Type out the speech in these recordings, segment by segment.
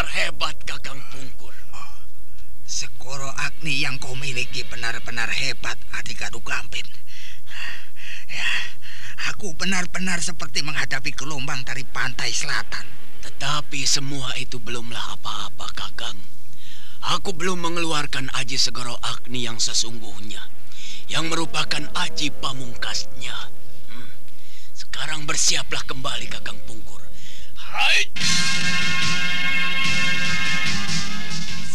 benar-benar hebat, Kakang Pungkur. Sekoro Agni yang kau miliki benar-benar hebat, Adik Adu Gampit. Ya, aku benar-benar seperti menghadapi gelombang dari pantai selatan. Tetapi semua itu belumlah apa-apa, Kakang. Aku belum mengeluarkan Aji Segoro Agni yang sesungguhnya, yang merupakan Aji pamungkasnya. Hmm. Sekarang bersiaplah kembali, Kakang Pungkur. Hai!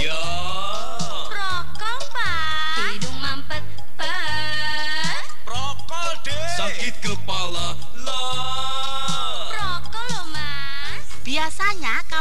Ya. Rokok pak Hidung mampet pak Rokok deh. Sakit kepala lah. Rokok loh mas Biasanya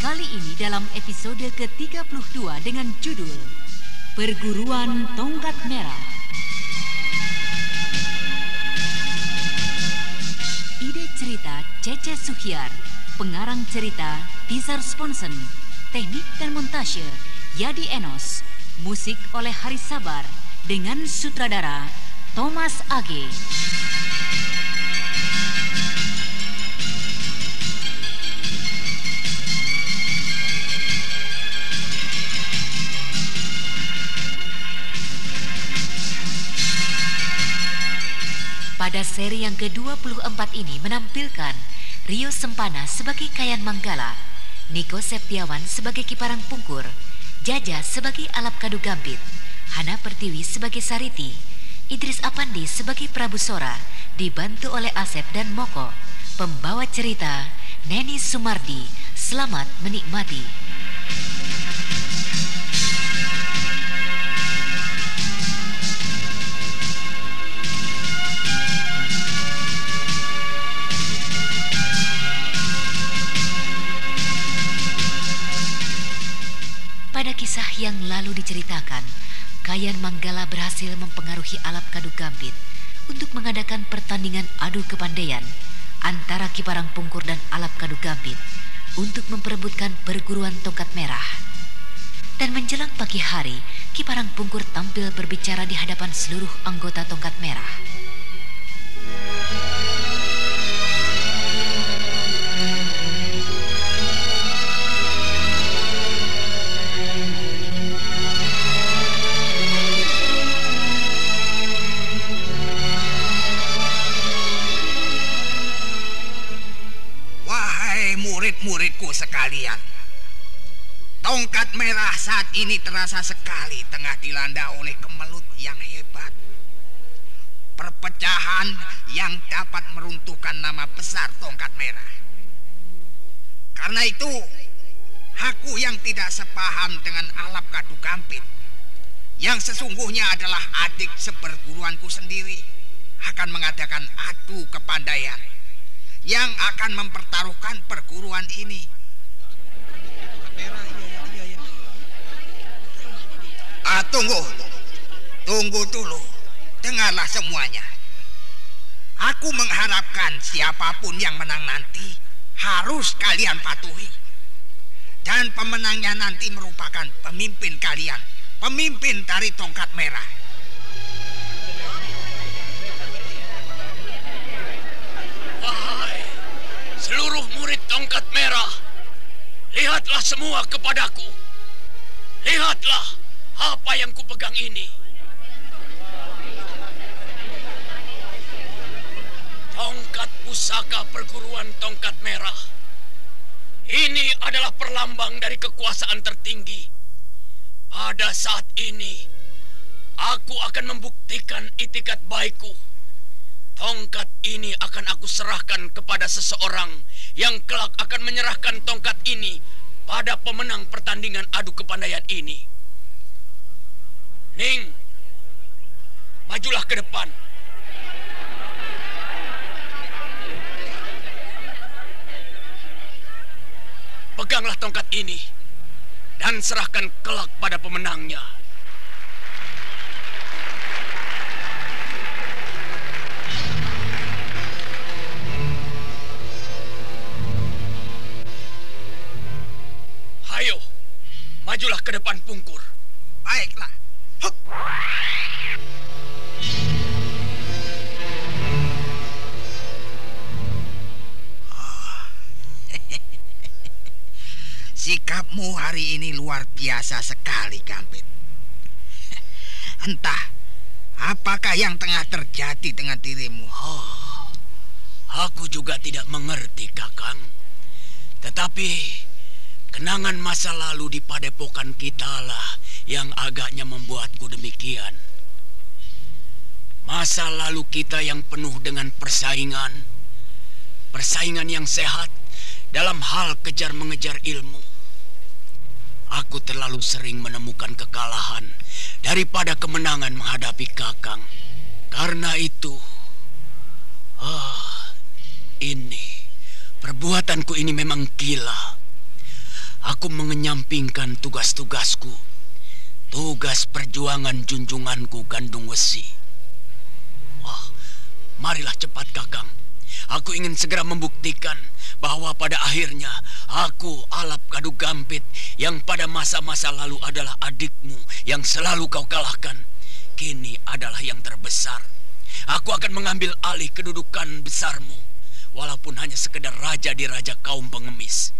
kali ini dalam episode ke-32 dengan judul Perguruan Tongkat Merah. Ide cerita Cece Suhyar, pengarang cerita Tizar Sponsen, teknik dan montase Yadi Enos, musik oleh Haris Sabar dengan sutradara Thomas Age. Pada seri yang ke-24 ini menampilkan Rio Sempana sebagai Kayan Manggala, Niko Septiawan sebagai Kiparang Pungkur, Jaja sebagai Alap Kadu Gambit, Hana Pertiwi sebagai Sariti, Idris Apandi sebagai Prabu Sora, dibantu oleh Asep dan Moko. Pembawa cerita Neni Sumardi, selamat menikmati. Kayan Manggala berhasil mempengaruhi Alap Kadu Gambit untuk mengadakan pertandingan adu kepandaian antara Kiparang Pungkur dan Alap Kadu Gambit untuk memperebutkan perguruan tongkat merah. Dan menjelang pagi hari, Kiparang Pungkur tampil berbicara di hadapan seluruh anggota tongkat merah. Murid-muridku sekalian. Tongkat merah saat ini terasa sekali tengah dilanda oleh kemelut yang hebat. Perpecahan yang dapat meruntuhkan nama besar tongkat merah. Karena itu, aku yang tidak sepaham dengan alap kadu gampit, yang sesungguhnya adalah adik seperguruanku sendiri, akan mengadakan adu kepandaian yang akan mempertaruhkan perguruan ini. Ah, tunggu. Tunggu dulu. Dengarlah semuanya. Aku mengharapkan siapa pun yang menang nanti harus kalian patuhi. Dan pemenangnya nanti merupakan pemimpin kalian. Pemimpin dari tongkat merah. Lihatlah semua kepadaku. Lihatlah apa yang kupegang ini. Tongkat pusaka perguruan tongkat merah. Ini adalah perlambang dari kekuasaan tertinggi. Pada saat ini, aku akan membuktikan itikat baikku. Tongkat ini akan aku serahkan kepada seseorang yang kelak akan menyerahkan tongkat ini pada pemenang pertandingan adu kepandaian ini. Ning, majulah ke depan. Peganglah tongkat ini dan serahkan kelak pada pemenangnya. Majulah ke depan pungkur. Baiklah. Hup. Oh. Sikapmu hari ini luar biasa sekali, Gambit. Entah, apakah yang tengah terjadi dengan dirimu? Oh, aku juga tidak mengerti, Kakang. Tetapi kenangan masa lalu di padepokan kita lah yang agaknya membuatku demikian. Masa lalu kita yang penuh dengan persaingan, persaingan yang sehat dalam hal kejar mengejar ilmu. Aku terlalu sering menemukan kekalahan daripada kemenangan menghadapi Kakang. Karena itu, ah, ini perbuatanku ini memang gila. Aku mengenyampingkan tugas-tugasku, tugas perjuangan junjunganku Gandung Wesi. Wah, marilah cepat Kakang. Aku ingin segera membuktikan bahwa pada akhirnya aku Alap Kadu Gampit yang pada masa-masa lalu adalah adikmu yang selalu kau kalahkan. Kini adalah yang terbesar. Aku akan mengambil alih kedudukan besarmu. Walaupun hanya sekedar raja di raja kaum pengemis.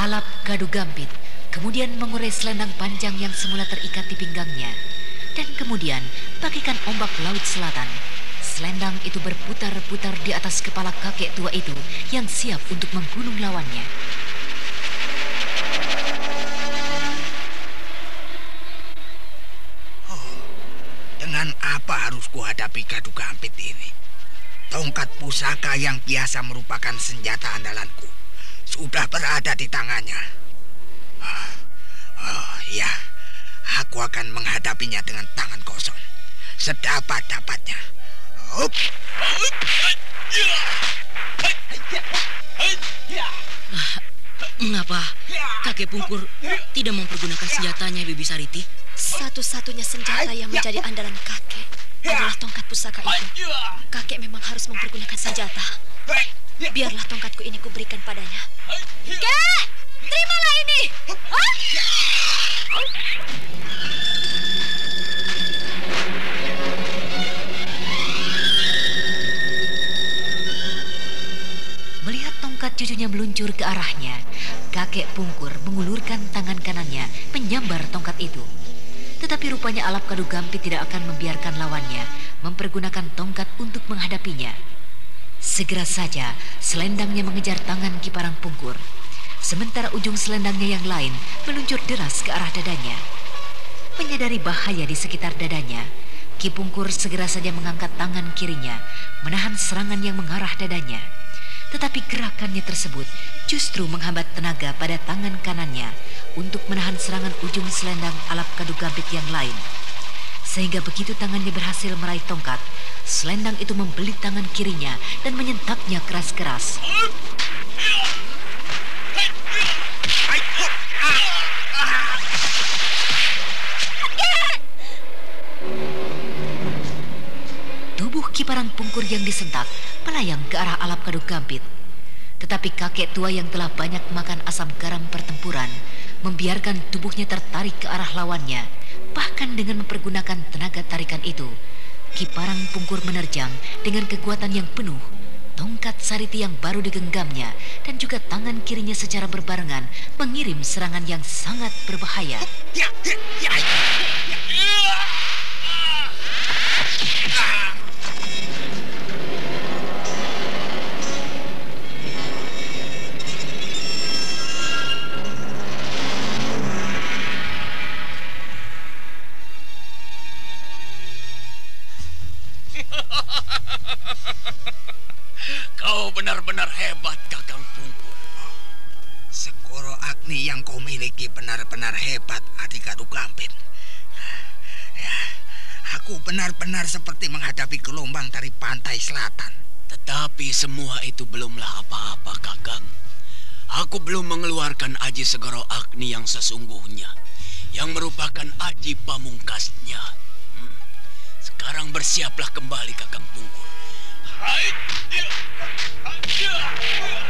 Alap Gadu Gambit kemudian mengurai selendang panjang yang semula terikat di pinggangnya. Dan kemudian, bagikan ombak laut selatan, selendang itu berputar-putar di atas kepala kakek tua itu yang siap untuk membunuh lawannya. Dengan apa harus kuhadapi Gadu Gampit ini? Tongkat pusaka yang biasa merupakan senjata andalanku sudah berada di tangannya. Oh, oh ya, aku akan menghadapinya dengan tangan kosong. Sedapat-dapatnya. Hup. Mengapa kakek Pungkur tidak mempergunakan senjatanya, Bibi Sariti? Satu-satunya senjata yang menjadi andalan kakek adalah tongkat pusaka itu. Kakek memang harus mempergunakan senjata. Biarlah tongkatku ini kuberikan padanya. Kek, terimalah ini. Hah? Melihat tongkat cucunya meluncur ke arahnya, kakek Pungkur mengulurkan tangan kanan menyambar tongkat itu. Tetapi rupanya Alap Kadu Gampit tidak akan membiarkan lawannya mempergunakan tongkat untuk menghadapinya. Segera saja selendangnya mengejar tangan Kiparang Pungkur. Sementara ujung selendangnya yang lain meluncur deras ke arah dadanya. Menyadari bahaya di sekitar dadanya, Ki Pungkur segera saja mengangkat tangan kirinya, menahan serangan yang mengarah dadanya. Tetapi gerakannya tersebut justru menghambat tenaga pada tangan kanannya untuk menahan serangan ujung selendang alap kadu gambit yang lain. Sehingga begitu tangannya berhasil meraih tongkat, selendang itu membelit tangan kirinya dan menyentapnya keras-keras. Tubuh kiparang pungkur yang disentak melayang ke arah alap kadu gambit. Tetapi kakek tua yang telah banyak makan asam garam pertempuran membiarkan tubuhnya tertarik ke arah lawannya Bahkan dengan mempergunakan tenaga tarikan itu, Kiparang Pungkur menerjang dengan kekuatan yang penuh. Tongkat sariti yang baru digenggamnya dan juga tangan kirinya secara berbarengan mengirim serangan yang sangat berbahaya. Ya, ya, ya, Kau benar-benar hebat, Kakang Pungkur. Sekoro Agni yang kau miliki benar-benar hebat, Adikadu Gampit. Ya, aku benar-benar seperti menghadapi gelombang dari pantai selatan. Tetapi semua itu belumlah apa-apa, Kakang. Aku belum mengeluarkan Aji Segoro Agni yang sesungguhnya, yang merupakan Aji pamungkasnya. Hmm. Sekarang bersiaplah kembali, Kakang Pungkur. Hai! Pasukan!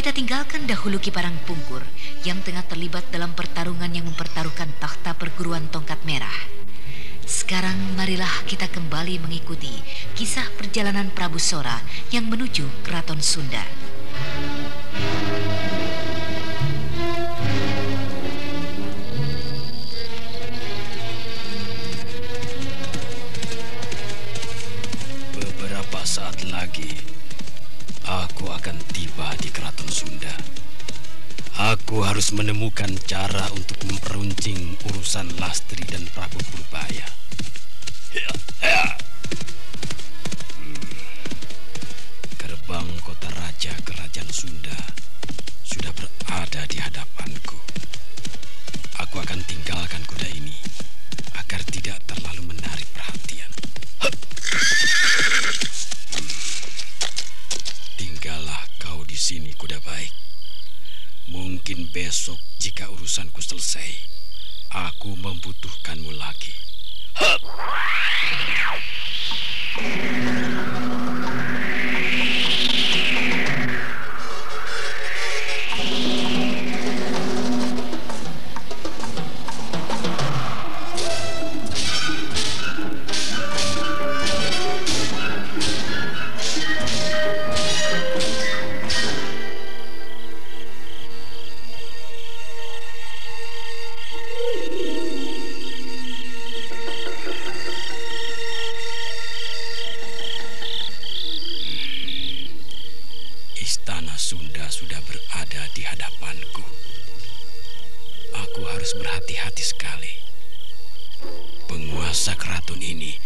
Kita tinggalkan dahulu Kiparang Pungkur yang tengah terlibat dalam pertarungan yang mempertaruhkan takhta perguruan tongkat merah. Sekarang marilah kita kembali mengikuti kisah perjalanan Prabu Sora yang menuju Keraton Sunda. Beberapa saat lagi, aku akan tiba di Keraton Sunda. Aku harus menemukan cara untuk memperuncing urusan Lastri dan Prabu Purbaya. Ya, ya. Hmm. Gerbang kota raja kerajaan Sunda sudah berada di hadapanku. Aku akan tinggalkan kuda ini agar tidak terlalu menarik perhatian. Besok jika urusanku selesai, aku membutuhkanmu lagi. Hup. Hadapanku. Aku harus berhati-hati sekali. Penguasa keraton ini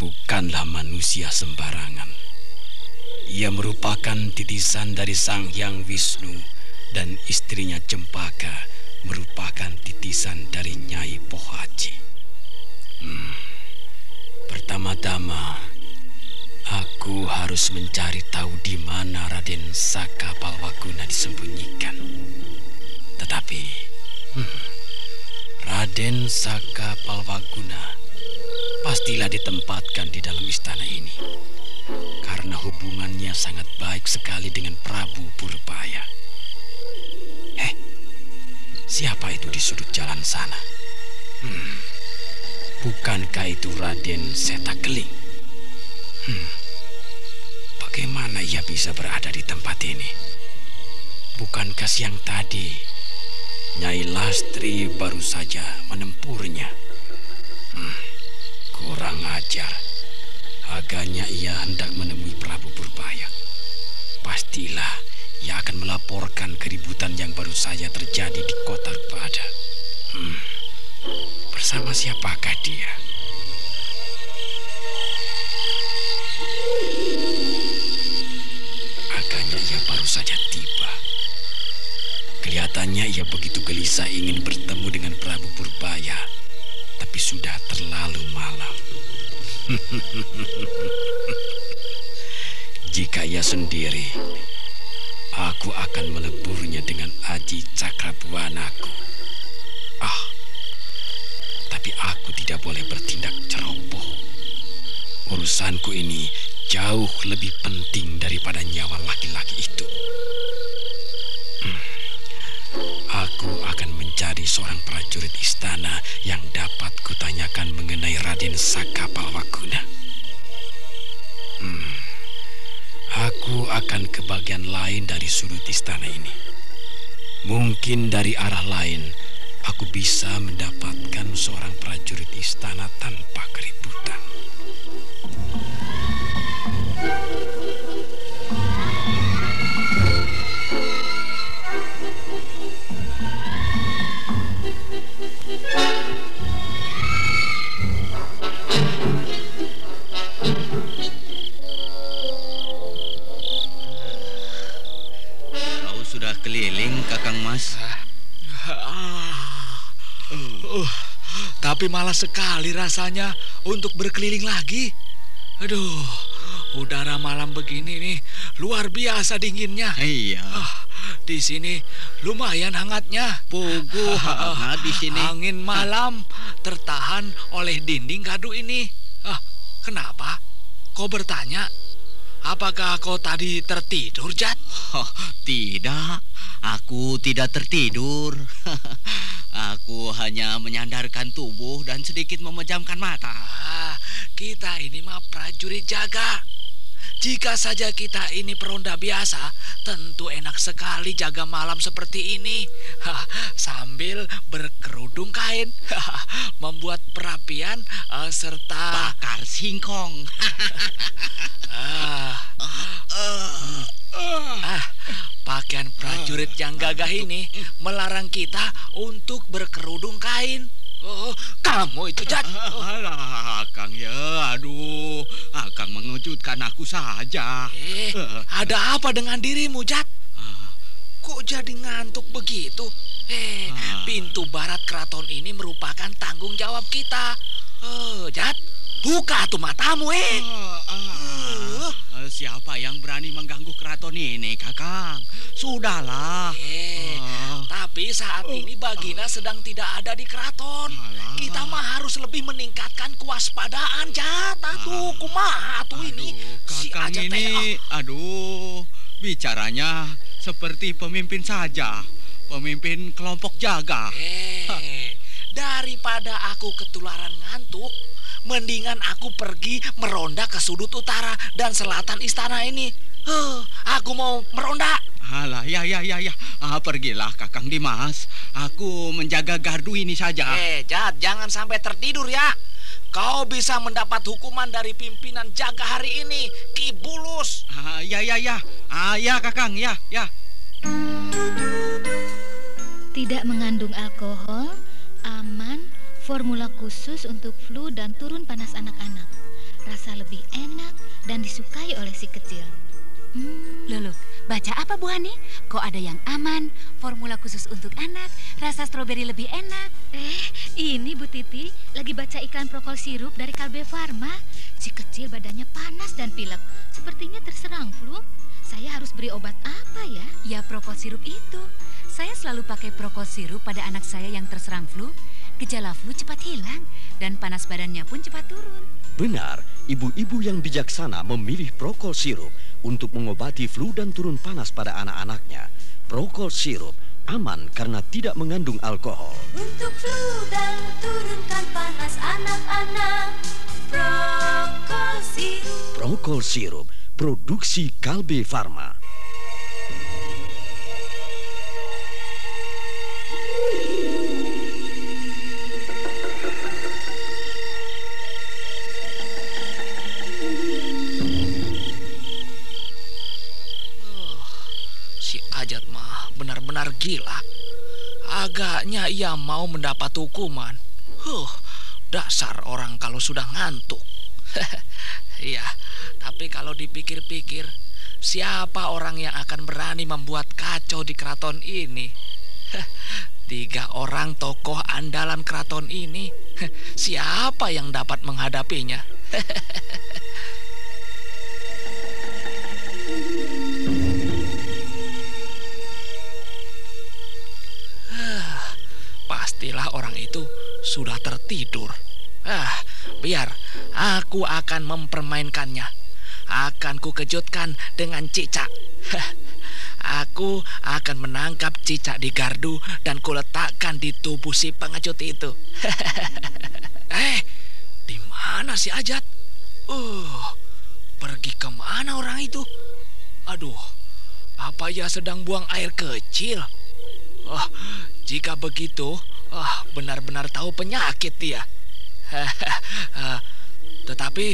bukanlah manusia sembarangan. Ia merupakan titisan dari Sang Hyang Wisnu dan istrinya Cempaka merupakan titisan dari Nyai Pohaji. Hmm. Pertama-tama, aku harus mencari tahu di mana Raden Saka Palwaguna disembunyikan. Tetapi, hmm, Raden Saka Palwaguna pastilah ditempatkan di dalam istana ini. Karena hubungannya sangat baik sekali dengan Prabu Purbaya. Eh, siapa itu di sudut jalan sana? Hmm, bukankah itu Raden Setakeling? Hmm, bagaimana ia bisa berada di tempat ini? Bukankah siang tadi Nyai Lastri baru saja menempurnya? Hmm, kurang ajar. Agaknya ia hendak menemui Prabu Purbaya. Pastilah ia akan melaporkan keributan yang baru saja terjadi di kota Rupada. Hmm, bersama siapakah dia? Agaknya ia baru saja tiba. Kelihatannya ia begitu gelisah ingin bertemu dengan Prabu Purbaya, tapi sudah terlalu malam. Jika ia sendiri, aku akan meleburnya dengan aji cakrabuanaku. Ah, tapi aku tidak boleh bertindak ceroboh. Urusanku ini jauh lebih penting daripada nyawa laki-laki itu. Mencari seorang prajurit istana yang dapat kutanyakan mengenai Raden Saka Palwaguna. Hmm. Aku akan ke bagian lain dari sudut istana ini. Mungkin dari arah lain aku bisa mendapatkan seorang prajurit istana tanpa keributan. Tapi malas sekali rasanya untuk berkeliling lagi. Aduh, udara malam begini nih luar biasa dinginnya. Iya. Ah, di sini lumayan hangatnya. Pugu hangat di sini. Angin malam tertahan oleh dinding gadu ini. Ah, kenapa? Kau bertanya? Apakah kau tadi tertidur, Jat? Oh, tidak, aku tidak tertidur. aku hanya menyandarkan tubuh dan sedikit memejamkan mata. Ah, kita ini mah prajurit jaga. Jika saja kita ini peronda biasa, tentu enak sekali jaga malam seperti ini. Hah, sambil berkerudung kain, Hah, membuat perapian eh, serta Bakar singkong. ah, ah, pakaian prajurit yang gagah ini melarang kita untuk berkerudung kain. Oh, kamu itu Jat. Alah, Akang ya, aduh, Akang mengejutkan aku saja. Eh, ada apa dengan dirimu, Jat? Kok jadi ngantuk begitu? Eh, Ah. pintu barat keraton ini merupakan tanggung jawab kita. Eh, Jat, buka tuh matamu, eh. Eh, Siapa yang berani mengganggu keraton ini, Kakang? Sudahlah. Eh, tapi saat ini Bagina sedang tidak ada di keraton. Kita mah harus lebih meningkatkan kewaspadaan, Jat. Aduh, kumaha tuh ini. Si Kakang teh, ah. ini, aduh, bicaranya seperti pemimpin saja. Pemimpin kelompok jaga. Eh, daripada aku ketularan ngantuk, mendingan aku pergi meronda ke sudut utara dan selatan istana ini. Huh, aku mau meronda. Alah, ya, ya, ya, ya. Ah, pergilah, Kakang Dimas. Aku menjaga gardu ini saja. Eh, Jad, jangan sampai tertidur ya. Kau bisa mendapat hukuman dari pimpinan jaga hari ini, Ki Bulus. Ah, ya, ya, ya. Ah, ya, Kakang, ya, ya. Tidak mengandung alkohol, aman, formula khusus untuk flu dan turun panas anak-anak. Rasa lebih enak dan disukai oleh si kecil. Hmm. Lulu, baca apa Bu Hani? Kok ada yang aman, formula khusus untuk anak, rasa stroberi lebih enak? Eh, ini Bu Titi lagi baca iklan prokol sirup dari Kalbe Farma. Si kecil badannya panas dan pilek, sepertinya terserang flu. Saya harus beri obat apa ya? Ya prokol sirup itu. Saya selalu pakai prokol sirup pada anak saya yang terserang flu. Gejala flu cepat hilang dan panas badannya pun cepat turun. Benar, ibu-ibu yang bijaksana memilih prokol sirup untuk mengobati flu dan turun panas pada anak-anaknya. Prokol sirup aman karena tidak mengandung alkohol. Untuk flu dan turunkan panas anak-anak. Prokol sirup. Prokol sirup produksi Kalbe Farma. Gila. Agaknya ia mau mendapat hukuman. Huh, dasar orang kalau sudah ngantuk. Iya, tapi kalau dipikir-pikir, siapa orang yang akan berani membuat kacau di keraton ini? Tiga orang tokoh andalan keraton ini. Siapa yang dapat menghadapinya? Orang itu sudah tertidur. Ah, biar aku akan mempermainkannya. Akan kukejutkan dengan cicak. Aku akan menangkap cicak di gardu dan kuletakkan di tubuh si pengecut itu. eh, di mana si Ajat? Uh, pergi ke mana orang itu? Aduh, apa ia sedang buang air kecil? Oh, jika begitu, oh, benar-benar tahu penyakit dia. Tetapi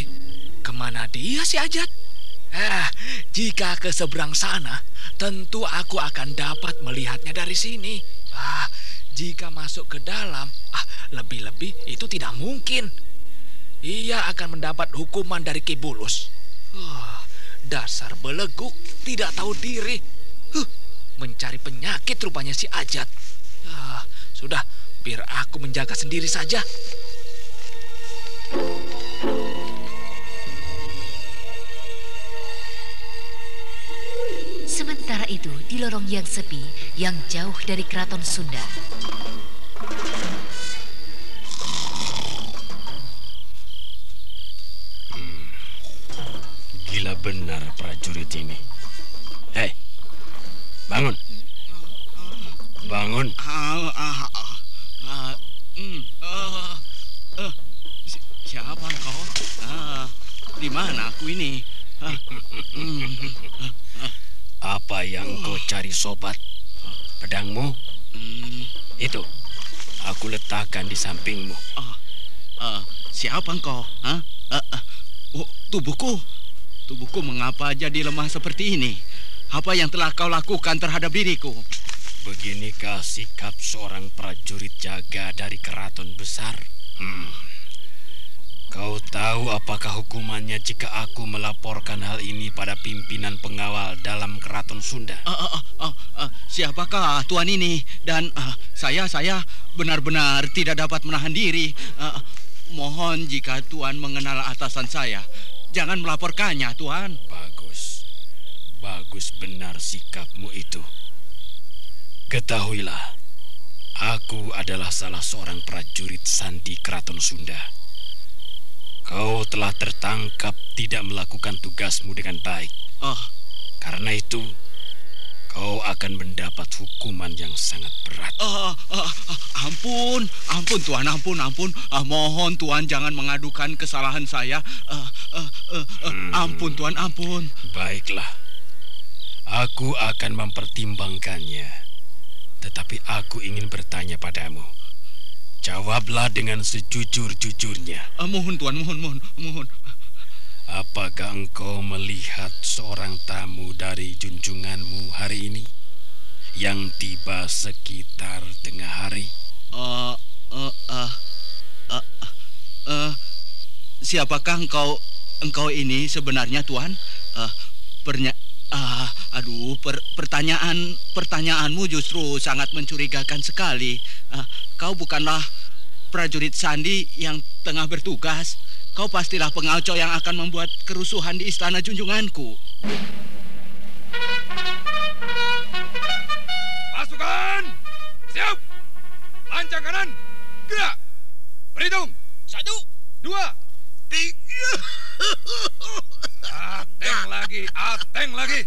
ke mana dia si Ajat? Eh, jika ke seberang sana, tentu aku akan dapat melihatnya dari sini. Ah, jika masuk ke dalam, ah, lebih-lebih itu tidak mungkin. Ia akan mendapat hukuman dari Kibulus. Uh, dasar beleguk, tidak tahu diri. Huh, mencari penyakit rupanya si Ajat. Uh, sudah, biar aku menjaga sendiri saja. Sementara itu, di lorong yang sepi, yang jauh dari keraton Sunda. Hmm. Gila benar prajurit ini. Hei, bangun. Bangun. Ah, ah, ah, ah, mm, ah, ah, si- siapa kau? Ah, mana aku ini? Apa yang kau cari sobat? Pedangmu? mm, Itu. Aku letakkan di sampingmu. ah, siapa engkau? Ah, ah, ah, oh, tubuhku. Tubuhku mengapa jadi lemah seperti ini? Apa yang telah kau lakukan terhadap diriku? Beginikah sikap seorang prajurit jaga dari keraton besar? Hmm. Kau tahu apakah hukumannya jika aku melaporkan hal ini pada pimpinan pengawal dalam keraton Sunda? Ah, ah, ah, ah, siapakah tuan ini? Dan ah, saya, saya benar-benar tidak dapat menahan diri. Ah, mohon jika tuan mengenal atasan saya, jangan melaporkannya, tuan. Bagus. Bagus benar sikapmu itu. Ketahuilah, aku adalah salah seorang prajurit sandi keraton Sunda. Kau telah tertangkap tidak melakukan tugasmu dengan baik. Oh, Karena itu, kau akan mendapat hukuman yang sangat berat. ah, ah, ah, ampun, ampun tuan, ampun, ampun. Ah, mohon tuan jangan mengadukan kesalahan saya. Ah, ah, ah, ah, ampun tuan, ampun. Baiklah, aku akan mempertimbangkannya. Tetapi aku ingin bertanya padamu. Jawablah dengan sejujur-jujurnya. Ah, mohon tuan, mohon, mohon, mohon. Apakah engkau melihat seorang tamu dari junjunganmu hari ini? yang tiba sekitar tengah hari? Eh, eh, eh, eh, eh, siapakah engkau engkau ini sebenarnya Tuan? Eh, pernya ah, aduh, per, pertanyaan pertanyaanmu justru sangat mencurigakan sekali. Eh, kau bukanlah prajurit Sandi yang tengah bertugas. Kau pastilah pengacau yang akan membuat kerusuhan di istana junjunganku. Pasukan! Siap! Lancang kanan! Gerak! Berhitung! Satu! Dua! Tiga! Ateng lagi, ateng lagi!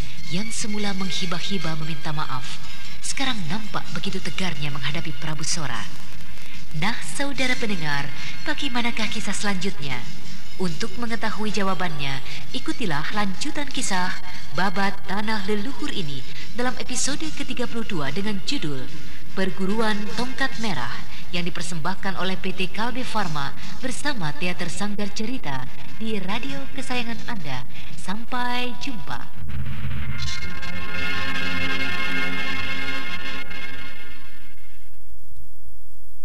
yang semula menghibah-hibah meminta maaf, sekarang nampak begitu tegarnya menghadapi Prabu Sora. Nah, saudara pendengar, bagaimanakah kisah selanjutnya? Untuk mengetahui jawabannya, ikutilah lanjutan kisah Babat Tanah Leluhur ini dalam episode ke-32 dengan judul Perguruan Tongkat Merah yang dipersembahkan oleh PT Kalbe Farma bersama Teater Sanggar Cerita di radio kesayangan Anda. Sampai jumpa.